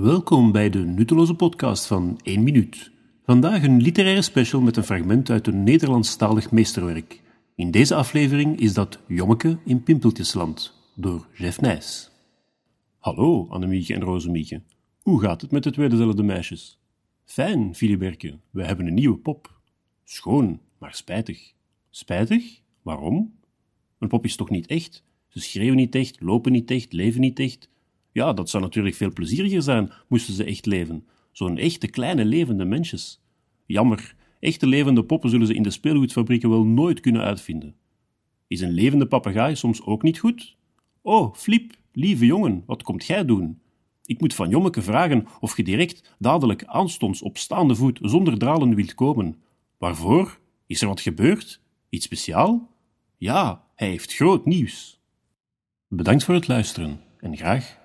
Welkom bij de nutteloze podcast van 1 minuut. Vandaag een literaire special met een fragment uit een Nederlandstalig meesterwerk. In deze aflevering is dat Jommeke in Pimpeltjesland, door Jeff Nijs. Hallo, Annemieke en Rozemieke. Hoe gaat het met de twee dezelfde meisjes? Fijn, Filiberke, we hebben een nieuwe pop. Schoon, maar spijtig. Spijtig? Waarom? Een pop is toch niet echt? Ze schreeuwen niet echt, lopen niet echt, leven niet echt. Ja, dat zou natuurlijk veel plezieriger zijn, moesten ze echt leven. Zo'n echte kleine levende mensjes. Jammer, echte levende poppen zullen ze in de speelgoedfabrieken wel nooit kunnen uitvinden. Is een levende papegaai soms ook niet goed? Oh, Flip, lieve jongen, wat komt jij doen? Ik moet van Jommeke vragen of je direct, dadelijk, aanstonds op staande voet, zonder dralen wilt komen. Waarvoor? Is er wat gebeurd? Iets speciaal? Ja, hij heeft groot nieuws. Bedankt voor het luisteren en graag